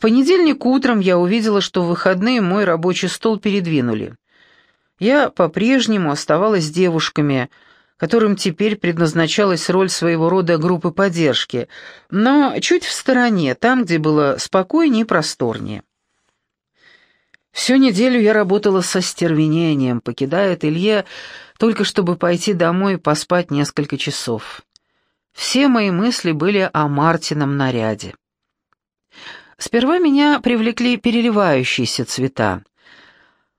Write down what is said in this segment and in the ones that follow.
понедельник утром я увидела, что в выходные мой рабочий стол передвинули. Я по-прежнему оставалась девушками, которым теперь предназначалась роль своего рода группы поддержки, но чуть в стороне, там, где было спокойнее и просторнее. Всю неделю я работала со стервенением, покидая ателье только чтобы пойти домой поспать несколько часов. Все мои мысли были о Мартином наряде. Сперва меня привлекли переливающиеся цвета,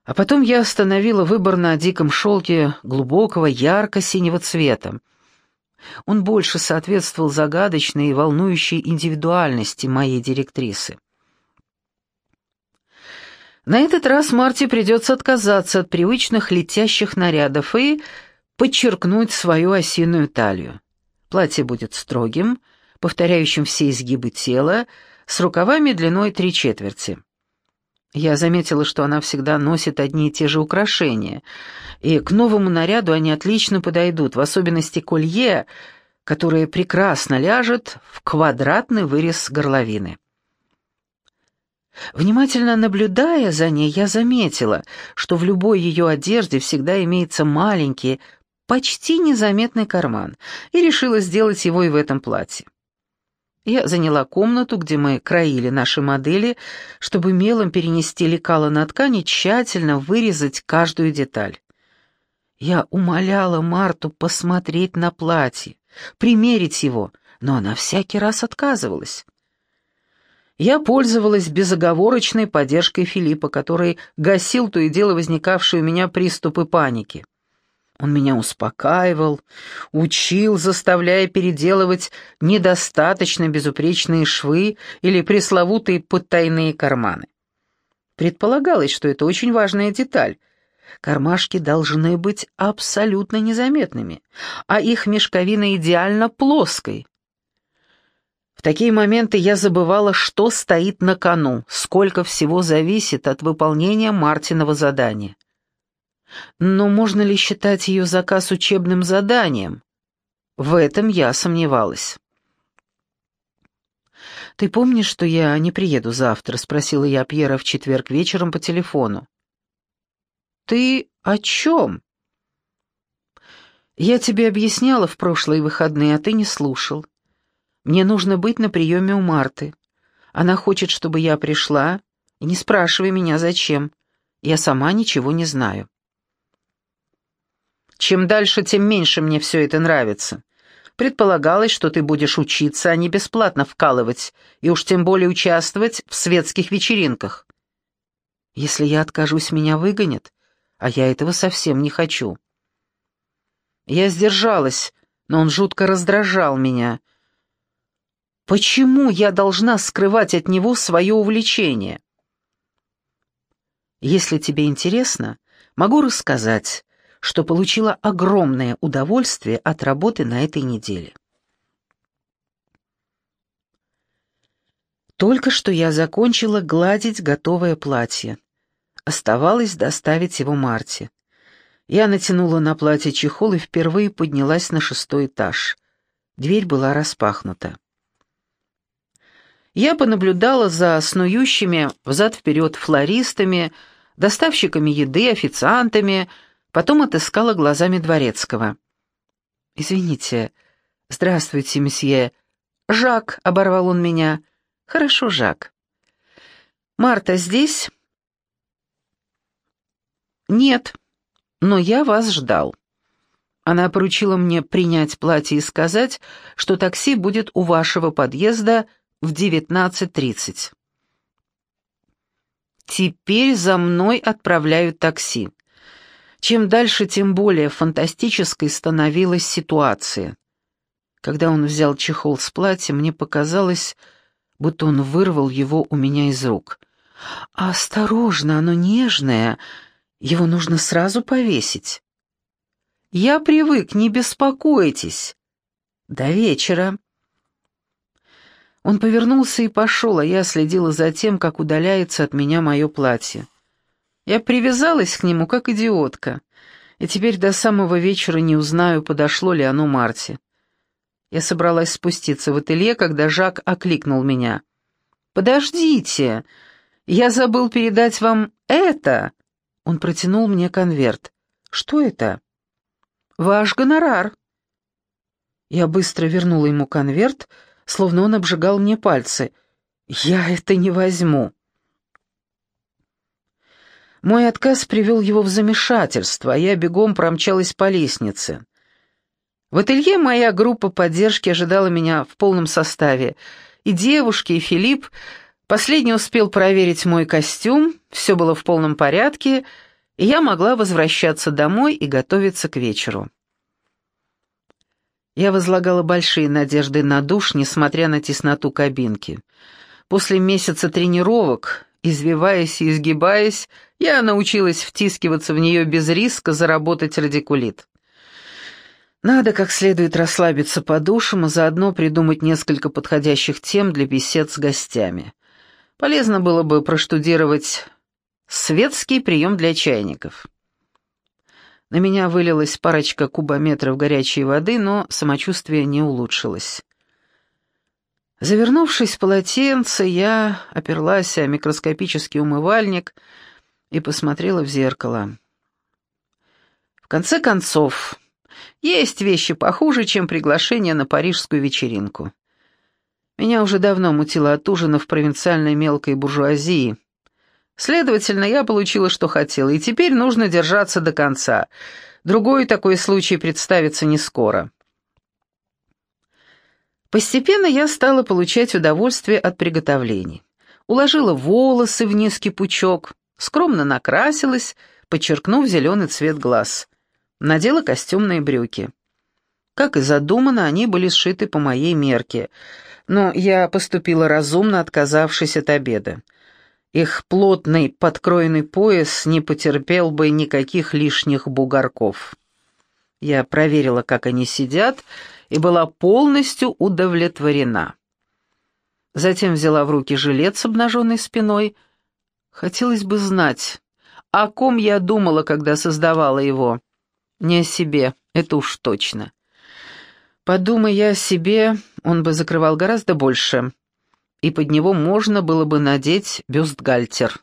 а потом я остановила выбор на диком шелке глубокого ярко-синего цвета. Он больше соответствовал загадочной и волнующей индивидуальности моей директрисы. На этот раз Марте придется отказаться от привычных летящих нарядов и подчеркнуть свою осиную талию. Платье будет строгим, повторяющим все изгибы тела, с рукавами длиной три четверти. Я заметила, что она всегда носит одни и те же украшения, и к новому наряду они отлично подойдут, в особенности колье, которое прекрасно ляжет в квадратный вырез горловины. Внимательно наблюдая за ней, я заметила, что в любой ее одежде всегда имеется маленький, почти незаметный карман, и решила сделать его и в этом платье. Я заняла комнату, где мы краили наши модели, чтобы мелом перенести лекало на ткань и тщательно вырезать каждую деталь. Я умоляла Марту посмотреть на платье, примерить его, но она всякий раз отказывалась. Я пользовалась безоговорочной поддержкой Филиппа, который гасил то и дело возникавшие у меня приступы паники. Он меня успокаивал, учил, заставляя переделывать недостаточно безупречные швы или пресловутые потайные карманы. Предполагалось, что это очень важная деталь. Кармашки должны быть абсолютно незаметными, а их мешковина идеально плоской, в такие моменты я забывала, что стоит на кону, сколько всего зависит от выполнения Мартинова задания. Но можно ли считать ее заказ учебным заданием? В этом я сомневалась. «Ты помнишь, что я не приеду завтра?» — спросила я Пьера в четверг вечером по телефону. «Ты о чем?» «Я тебе объясняла в прошлые выходные, а ты не слушал. Мне нужно быть на приеме у Марты. Она хочет, чтобы я пришла, и не спрашивай меня, зачем. Я сама ничего не знаю. Чем дальше, тем меньше мне все это нравится. Предполагалось, что ты будешь учиться, а не бесплатно вкалывать, и уж тем более участвовать в светских вечеринках. Если я откажусь, меня выгонят, а я этого совсем не хочу. Я сдержалась, но он жутко раздражал меня, Почему я должна скрывать от него свое увлечение? Если тебе интересно, могу рассказать, что получила огромное удовольствие от работы на этой неделе. Только что я закончила гладить готовое платье. Оставалось доставить его Марте. Я натянула на платье чехол и впервые поднялась на шестой этаж. Дверь была распахнута. Я понаблюдала за снующими взад-вперед флористами, доставщиками еды, официантами, потом отыскала глазами Дворецкого. «Извините. Здравствуйте, месье. Жак», — оборвал он меня. «Хорошо, Жак». «Марта здесь?» «Нет, но я вас ждал». Она поручила мне принять платье и сказать, что такси будет у вашего подъезда в 19.30. Теперь за мной отправляют такси. Чем дальше, тем более фантастической становилась ситуация. Когда он взял чехол с платьем, мне показалось, будто он вырвал его у меня из рук. «Осторожно, оно нежное, его нужно сразу повесить». «Я привык, не беспокойтесь». «До вечера». Он повернулся и пошел, а я следила за тем, как удаляется от меня мое платье. Я привязалась к нему, как идиотка, и теперь до самого вечера не узнаю, подошло ли оно Марте. Я собралась спуститься в ателье, когда Жак окликнул меня. «Подождите, я забыл передать вам это!» Он протянул мне конверт. «Что это?» «Ваш гонорар». Я быстро вернула ему конверт, словно он обжигал мне пальцы. «Я это не возьму». Мой отказ привел его в замешательство, а я бегом промчалась по лестнице. В ателье моя группа поддержки ожидала меня в полном составе. И девушки, и Филипп. Последний успел проверить мой костюм, все было в полном порядке, и я могла возвращаться домой и готовиться к вечеру. Я возлагала большие надежды на душ, несмотря на тесноту кабинки. После месяца тренировок, извиваясь и изгибаясь, я научилась втискиваться в нее без риска заработать радикулит. Надо как следует расслабиться по душам, а заодно придумать несколько подходящих тем для бесед с гостями. Полезно было бы проштудировать светский прием для чайников. На меня вылилась парочка кубометров горячей воды, но самочувствие не улучшилось. Завернувшись в полотенце, я оперлась о микроскопический умывальник и посмотрела в зеркало. В конце концов, есть вещи похуже, чем приглашение на парижскую вечеринку. Меня уже давно мутило от ужина в провинциальной мелкой буржуазии. Следовательно, я получила, что хотела, и теперь нужно держаться до конца. Другой такой случай представится не скоро. Постепенно я стала получать удовольствие от приготовлений. Уложила волосы в низкий пучок, скромно накрасилась, подчеркнув зеленый цвет глаз надела костюмные брюки. Как и задумано, они были сшиты по моей мерке, но я поступила разумно, отказавшись от обеда. Их плотный подкроенный пояс не потерпел бы никаких лишних бугорков. Я проверила, как они сидят, и была полностью удовлетворена. Затем взяла в руки жилет с обнаженной спиной. Хотелось бы знать, о ком я думала, когда создавала его. Не о себе, это уж точно. Подумай я о себе, он бы закрывал гораздо больше, и под него можно было бы надеть бюстгальтер.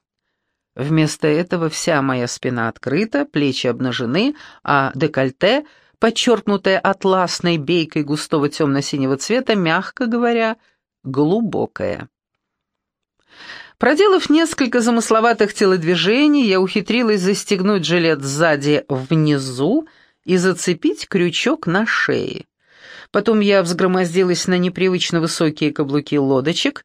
Вместо этого вся моя спина открыта, плечи обнажены, а декольте, подчеркнутое атласной бейкой густого темно-синего цвета, мягко говоря, глубокое. Проделав несколько замысловатых телодвижений, я ухитрилась застегнуть жилет сзади внизу и зацепить крючок на шее. Потом я взгромоздилась на непривычно высокие каблуки лодочек.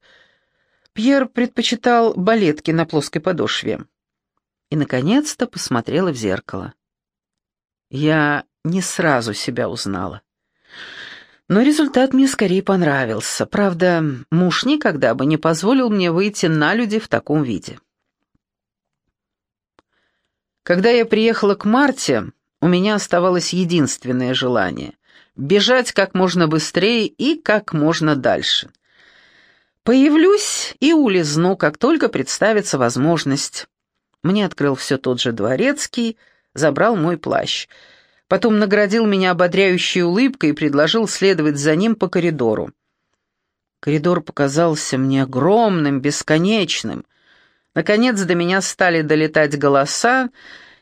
Пьер предпочитал балетки на плоской подошве. И, наконец-то, посмотрела в зеркало. Я не сразу себя узнала. Но результат мне скорее понравился. Правда, муж никогда бы не позволил мне выйти на люди в таком виде. Когда я приехала к Марте, у меня оставалось единственное желание — бежать как можно быстрее и как можно дальше. Появлюсь и улизну, как только представится возможность. Мне открыл все тот же дворецкий, забрал мой плащ — Потом наградил меня ободряющей улыбкой и предложил следовать за ним по коридору. Коридор показался мне огромным, бесконечным. Наконец до меня стали долетать голоса,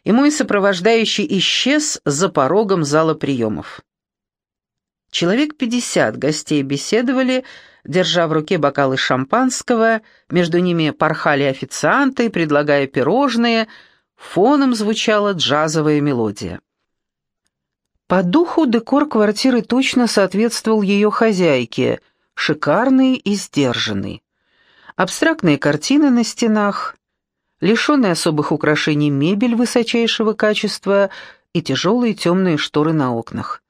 и мой сопровождающий исчез за порогом зала приемов. Человек пятьдесят гостей беседовали, держа в руке бокалы шампанского, между ними порхали официанты, предлагая пирожные, фоном звучала джазовая мелодия. По духу декор квартиры точно соответствовал ее хозяйке, шикарный и сдержанный. Абстрактные картины на стенах, лишенные особых украшений мебель высочайшего качества и тяжелые темные шторы на окнах.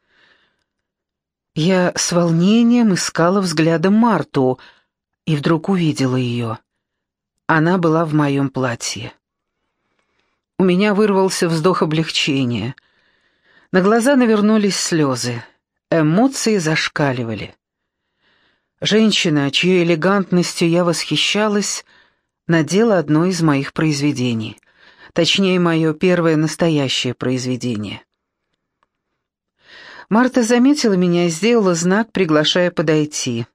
Я с волнением искала взглядом Марту и вдруг увидела ее. Она была в моем платье. У меня вырвался вздох облегчения — на глаза навернулись слезы. Эмоции зашкаливали. Женщина, чьей элегантностью я восхищалась, надела одно из моих произведений. Точнее, мое первое настоящее произведение. Марта заметила меня и сделала знак, приглашая подойти.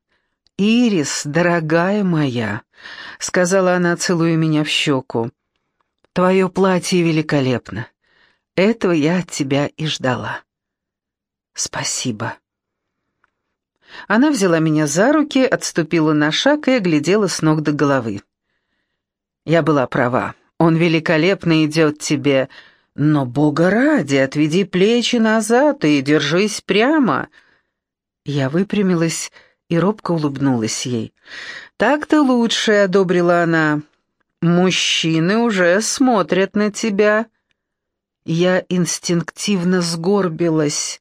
«Ирис, дорогая моя», — сказала она, целуя меня в щеку, — «твое платье великолепно. Этого я от тебя и ждала». «Спасибо». Она взяла меня за руки, отступила на шаг и оглядела с ног до головы. Я была права. Он великолепно идет тебе, но, бога ради, отведи плечи назад и держись прямо. Я выпрямилась и робко улыбнулась ей. «Так-то лучше», — одобрила она. «Мужчины уже смотрят на тебя». Я инстинктивно сгорбилась.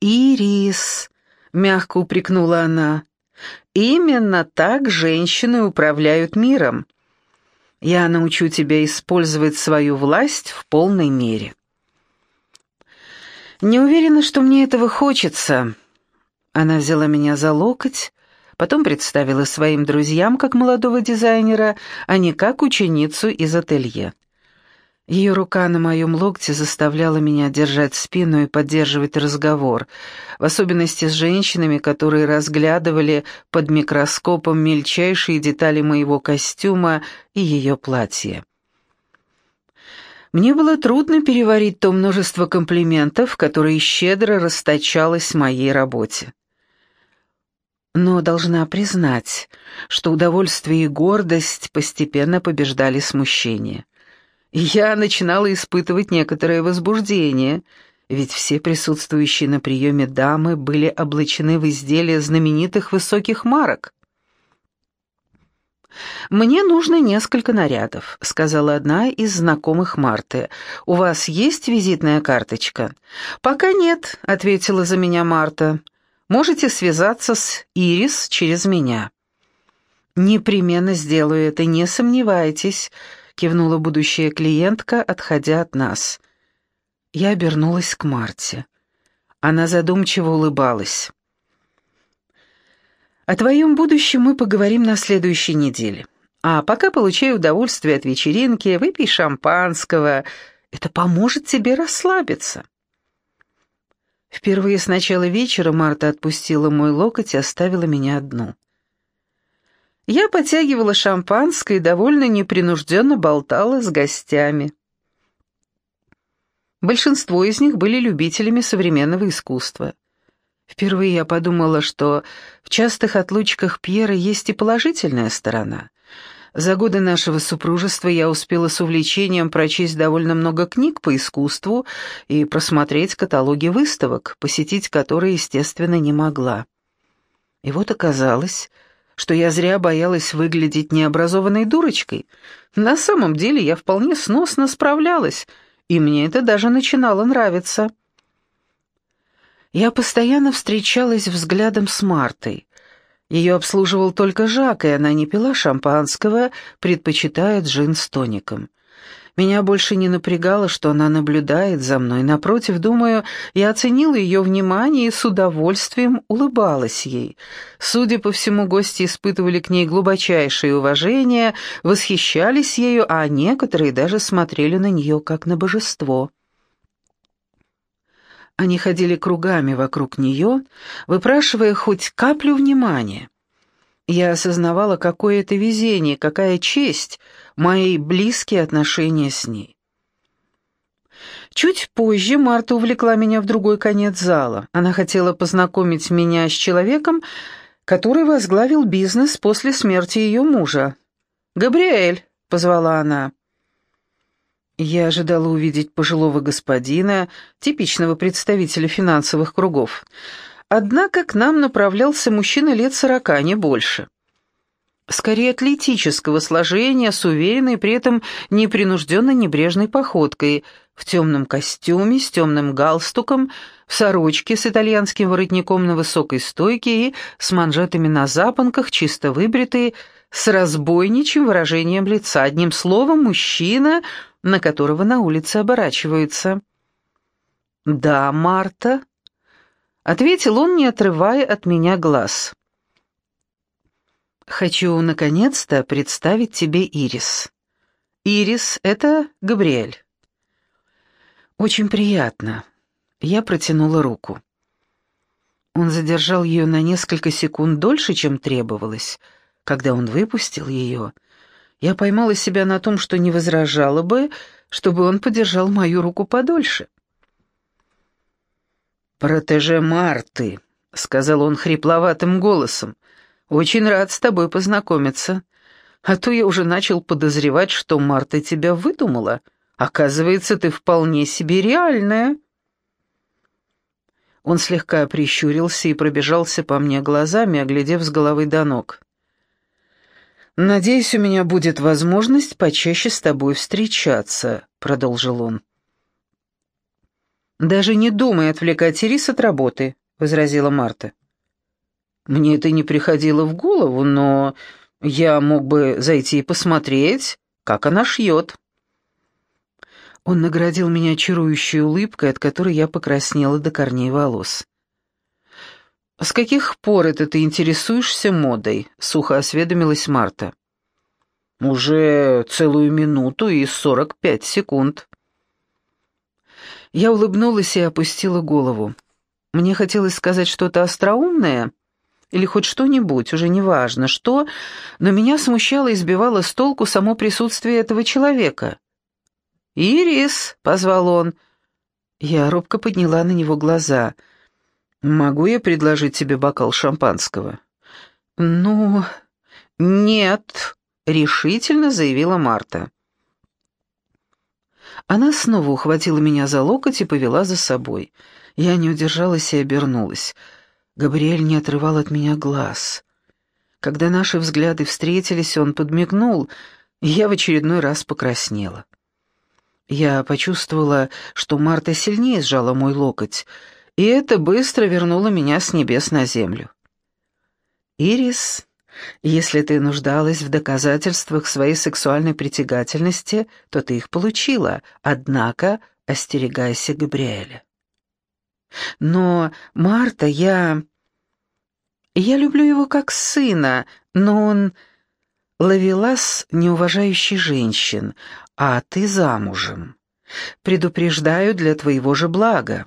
«Ирис», — мягко упрекнула она, — «именно так женщины управляют миром. Я научу тебя использовать свою власть в полной мере». «Не уверена, что мне этого хочется». Она взяла меня за локоть, потом представила своим друзьям как молодого дизайнера, а не как ученицу из ателье. Ее рука на моем локте заставляла меня держать спину и поддерживать разговор, в особенности с женщинами, которые разглядывали под микроскопом мельчайшие детали моего костюма и ее платья. Мне было трудно переварить то множество комплиментов, которые щедро расточалось в моей работе. Но должна признать, что удовольствие и гордость постепенно побеждали смущение я начинала испытывать некоторое возбуждение, ведь все присутствующие на приеме дамы были облачены в изделия знаменитых высоких марок. «Мне нужно несколько нарядов», — сказала одна из знакомых Марты. «У вас есть визитная карточка?» «Пока нет», — ответила за меня Марта. «Можете связаться с Ирис через меня». «Непременно сделаю это, не сомневайтесь», кивнула будущая клиентка, отходя от нас. Я обернулась к Марте. Она задумчиво улыбалась. «О твоем будущем мы поговорим на следующей неделе. А пока получай удовольствие от вечеринки, выпей шампанского. Это поможет тебе расслабиться». Впервые с начала вечера Марта отпустила мой локоть и оставила меня одну. Я подтягивала шампанское и довольно непринужденно болтала с гостями. Большинство из них были любителями современного искусства. Впервые я подумала, что в частых отлучках Пьера есть и положительная сторона. За годы нашего супружества я успела с увлечением прочесть довольно много книг по искусству и просмотреть каталоги выставок, посетить которые, естественно, не могла. И вот оказалось, что я зря боялась выглядеть необразованной дурочкой. На самом деле я вполне сносно справлялась, и мне это даже начинало нравиться. Я постоянно встречалась взглядом с Мартой. Ее обслуживал только Жак, и она не пила шампанского, предпочитая джин с тоником. Меня больше не напрягало, что она наблюдает за мной. Напротив, думаю, я оценила ее внимание и с удовольствием улыбалась ей. Судя по всему, гости испытывали к ней глубочайшее уважение, восхищались ею, а некоторые даже смотрели на нее как на божество. Они ходили кругами вокруг нее, выпрашивая хоть каплю внимания. Я осознавала, какое это везение, какая честь — мои близкие отношения с ней. Чуть позже Марта увлекла меня в другой конец зала. Она хотела познакомить меня с человеком, который возглавил бизнес после смерти ее мужа. «Габриэль», — позвала она. Я ожидала увидеть пожилого господина, типичного представителя финансовых кругов. Однако к нам направлялся мужчина лет сорока, не больше скорее атлетического сложения, с уверенной, при этом непринужденно небрежной походкой, в темном костюме, с темным галстуком, в сорочке с итальянским воротником на высокой стойке и с манжетами на запонках, чисто выбритый, с разбойничьим выражением лица, одним словом, мужчина, на которого на улице оборачиваются. «Да, Марта», — ответил он, не отрывая от меня глаз. Хочу наконец-то представить тебе Ирис. Ирис — это Габриэль. Очень приятно. Я протянула руку. Он задержал ее на несколько секунд дольше, чем требовалось. Когда он выпустил ее, я поймала себя на том, что не возражала бы, чтобы он подержал мою руку подольше. «Протеже Марты», — сказал он хрипловатым голосом, — «очень рад с тобой познакомиться. А то я уже начал подозревать, что Марта тебя выдумала. Оказывается, ты вполне себе реальная». Он слегка прищурился и пробежался по мне глазами, оглядев с головы до ног. «Надеюсь, у меня будет возможность почаще с тобой встречаться», — продолжил он. «Даже не думай отвлекать Ирис от работы», — возразила Марта. «Мне это не приходило в голову, но я мог бы зайти и посмотреть, как она шьет». Он наградил меня чарующей улыбкой, от которой я покраснела до корней волос. «С каких пор это ты интересуешься модой?» — сухо осведомилась Марта. «Уже целую минуту и сорок пять секунд». Я улыбнулась и опустила голову. Мне хотелось сказать что-то остроумное или хоть что-нибудь, уже неважно что, но меня смущало и сбивало с толку само присутствие этого человека. «Ирис!» — позвал он. Я робко подняла на него глаза. «Могу я предложить тебе бокал шампанского?» «Ну...» «Нет», — решительно заявила Марта. Она снова ухватила меня за локоть и повела за собой. Я не удержалась и обернулась. Габриэль не отрывал от меня глаз. Когда наши взгляды встретились, он подмигнул, и я в очередной раз покраснела. Я почувствовала, что Марта сильнее сжала мой локоть, и это быстро вернуло меня с небес на землю. «Ирис, если ты нуждалась в доказательствах своей сексуальной притягательности, то ты их получила, однако остерегайся Габриэля». «Но, Марта, я... Я люблю его как сына, но он...» ловелас неуважающий женщин, а ты замужем. Предупреждаю для твоего же блага.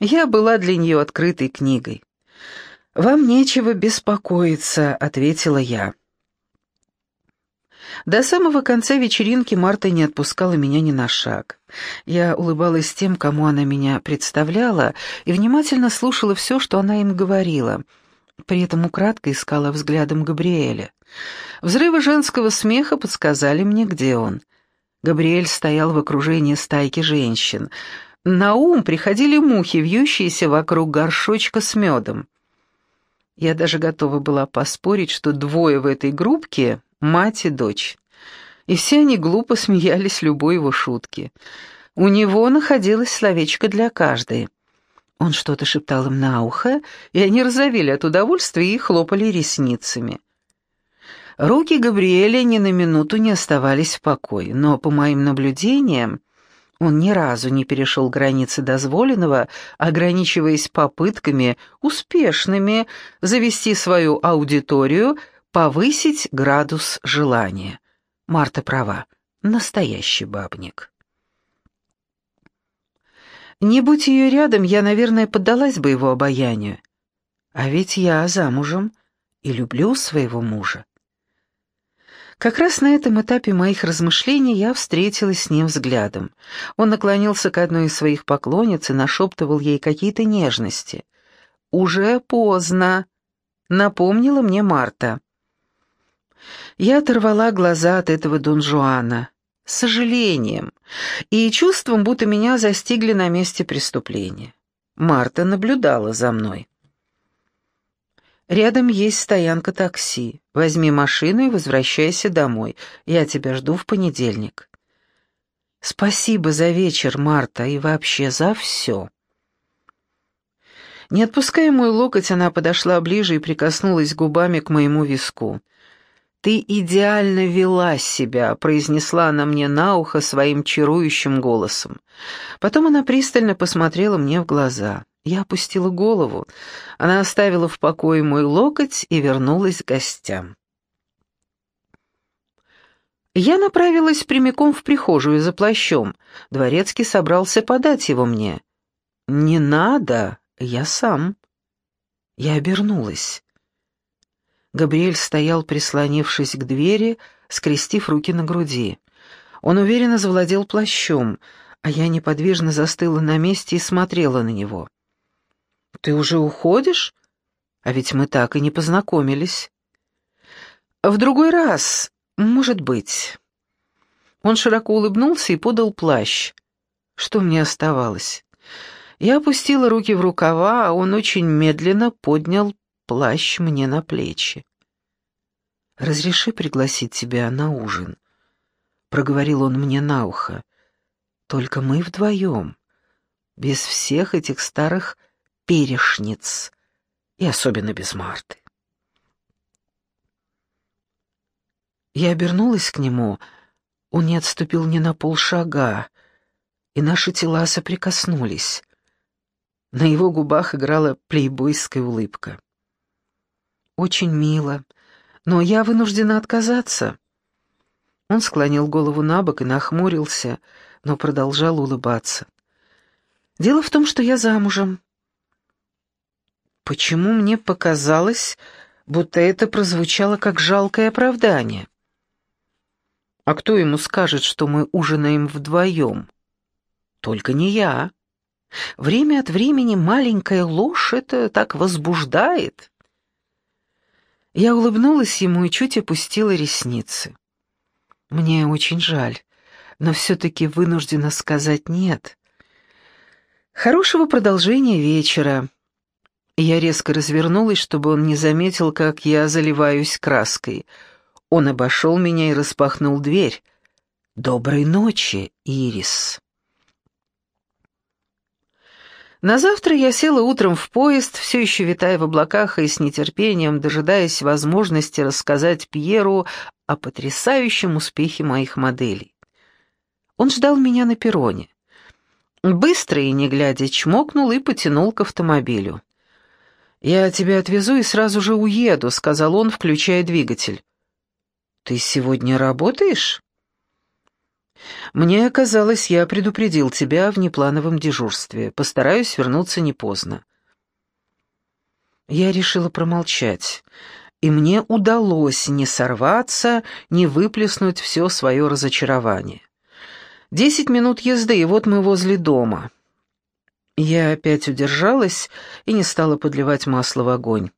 Я была для нее открытой книгой. «Вам нечего беспокоиться», — ответила я. До самого конца вечеринки Марта не отпускала меня ни на шаг. Я улыбалась тем, кому она меня представляла, и внимательно слушала все, что она им говорила. При этом украдкой искала взглядом Габриэля. Взрывы женского смеха подсказали мне, где он. Габриэль стоял в окружении стайки женщин. На ум приходили мухи, вьющиеся вокруг горшочка с медом. Я даже готова была поспорить, что двое в этой группке — мать и дочь. И все они глупо смеялись любой его шутки. У него находилось словечко для каждой. Он что-то шептал им на ухо, и они разовели от удовольствия и хлопали ресницами. Руки Габриэля ни на минуту не оставались в покое, но, по моим наблюдениям, он ни разу не перешел границы дозволенного, ограничиваясь попытками, успешными, завести свою аудиторию, повысить градус желания. Марта права, настоящий бабник. Не будь ее рядом, я, наверное, поддалась бы его обаянию. А ведь я замужем и люблю своего мужа. Как раз на этом этапе моих размышлений я встретилась с ним взглядом. Он наклонился к одной из своих поклонниц и нашептывал ей какие-то нежности. «Уже поздно», — напомнила мне Марта. Я оторвала глаза от этого Дон Жуана, сожалением и чувством, будто меня застигли на месте преступления. Марта наблюдала за мной. Рядом есть стоянка такси. Возьми машину и возвращайся домой. Я тебя жду в понедельник. Спасибо за вечер, Марта, и вообще за все. Не отпуская мой локоть, она подошла ближе и прикоснулась губами к моему виску. «Ты идеально вела себя», — произнесла она мне на ухо своим чарующим голосом. Потом она пристально посмотрела мне в глаза. Я опустила голову. Она оставила в покое мой локоть и вернулась к гостям. Я направилась прямиком в прихожую за плащом. Дворецкий собрался подать его мне. «Не надо, я сам». Я обернулась. Габриэль стоял, прислонившись к двери, скрестив руки на груди. Он уверенно завладел плащом, а я неподвижно застыла на месте и смотрела на него. «Ты уже уходишь? А ведь мы так и не познакомились». «В другой раз, может быть». Он широко улыбнулся и подал плащ. Что мне оставалось? Я опустила руки в рукава, а он очень медленно поднял плащ мне на плечи. «Разреши пригласить тебя на ужин», — проговорил он мне на ухо. «Только мы вдвоем, без всех этих старых перешниц, и особенно без Марты». Я обернулась к нему, он не отступил ни на полшага, и наши тела соприкоснулись. На его губах играла плейбойская улыбка. «Очень мило», но я вынуждена отказаться». Он склонил голову на бок и нахмурился, но продолжал улыбаться. «Дело в том, что я замужем». Почему мне показалось, будто это прозвучало как жалкое оправдание? А кто ему скажет, что мы ужинаем вдвоем? Только не я. Время от времени маленькая ложь это так возбуждает. Я улыбнулась ему и чуть опустила ресницы. Мне очень жаль, но все-таки вынуждена сказать «нет». Хорошего продолжения вечера. Я резко развернулась, чтобы он не заметил, как я заливаюсь краской. Он обошел меня и распахнул дверь. «Доброй ночи, Ирис». На завтра я села утром в поезд, все еще витая в облаках и с нетерпением дожидаясь возможности рассказать Пьеру о потрясающем успехе моих моделей. Он ждал меня на перроне. Быстро и не глядя чмокнул и потянул к автомобилю. «Я тебя отвезу и сразу же уеду», — сказал он, включая двигатель. «Ты сегодня работаешь?» «Мне казалось, я предупредил тебя о внеплановом дежурстве. Постараюсь вернуться не поздно». Я решила промолчать, и мне удалось не сорваться, не выплеснуть все свое разочарование. Десять минут езды, и вот мы возле дома. Я опять удержалась и не стала подливать масло в огонь.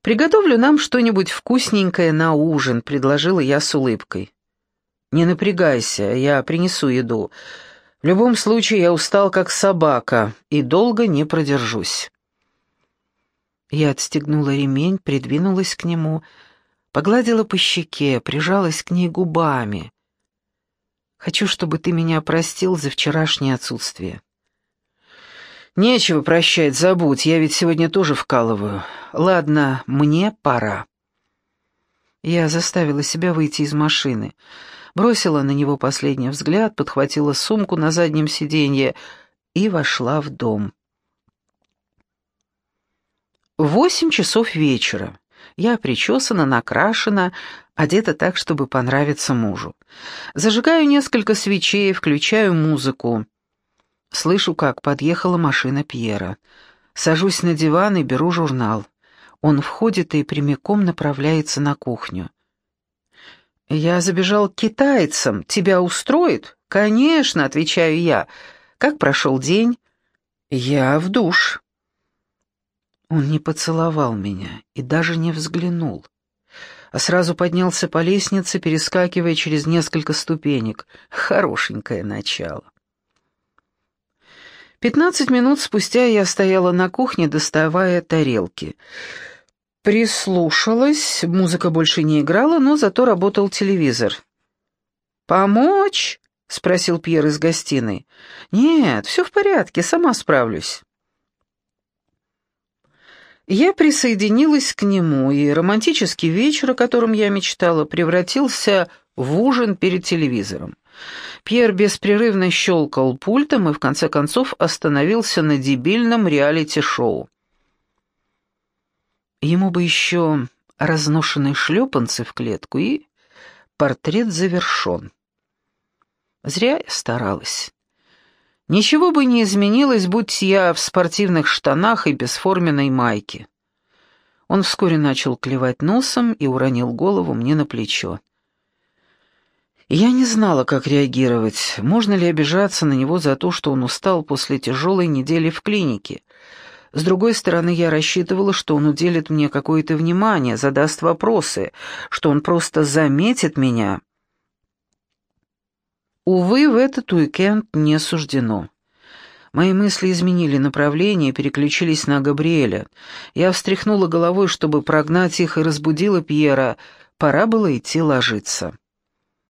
«Приготовлю нам что-нибудь вкусненькое на ужин», — предложила я с улыбкой. «Не напрягайся, я принесу еду. В любом случае я устал как собака и долго не продержусь». Я отстегнула ремень, придвинулась к нему, погладила по щеке, прижалась к ней губами. «Хочу, чтобы ты меня простил за вчерашнее отсутствие». «Нечего прощать, забудь, я ведь сегодня тоже вкалываю. Ладно, мне пора». Я заставила себя выйти из машины бросила на него последний взгляд, подхватила сумку на заднем сиденье и вошла в дом. Восемь часов вечера. Я причесана, накрашена, одета так, чтобы понравиться мужу. Зажигаю несколько свечей, включаю музыку. Слышу, как подъехала машина Пьера. Сажусь на диван и беру журнал. Он входит и прямиком направляется на кухню. «Я забежал к китайцам. Тебя устроит?» «Конечно», — отвечаю я. «Как прошел день?» «Я в душ». Он не поцеловал меня и даже не взглянул, а сразу поднялся по лестнице, перескакивая через несколько ступенек. Хорошенькое начало. Пятнадцать минут спустя я стояла на кухне, доставая тарелки. Прислушалась, музыка больше не играла, но зато работал телевизор. «Помочь?» — спросил Пьер из гостиной. «Нет, все в порядке, сама справлюсь». Я присоединилась к нему, и романтический вечер, о котором я мечтала, превратился в ужин перед телевизором. Пьер беспрерывно щелкал пультом и в конце концов остановился на дебильном реалити-шоу. Ему бы еще разношенные шлепанцы в клетку, и портрет завершен. Зря я старалась. Ничего бы не изменилось, будь я в спортивных штанах и бесформенной майке. Он вскоре начал клевать носом и уронил голову мне на плечо. Я не знала, как реагировать. Можно ли обижаться на него за то, что он устал после тяжелой недели в клинике? С другой стороны, я рассчитывала, что он уделит мне какое-то внимание, задаст вопросы, что он просто заметит меня. Увы, в этот уикенд не суждено. Мои мысли изменили направление и переключились на Габриэля. Я встряхнула головой, чтобы прогнать их, и разбудила Пьера. Пора было идти ложиться.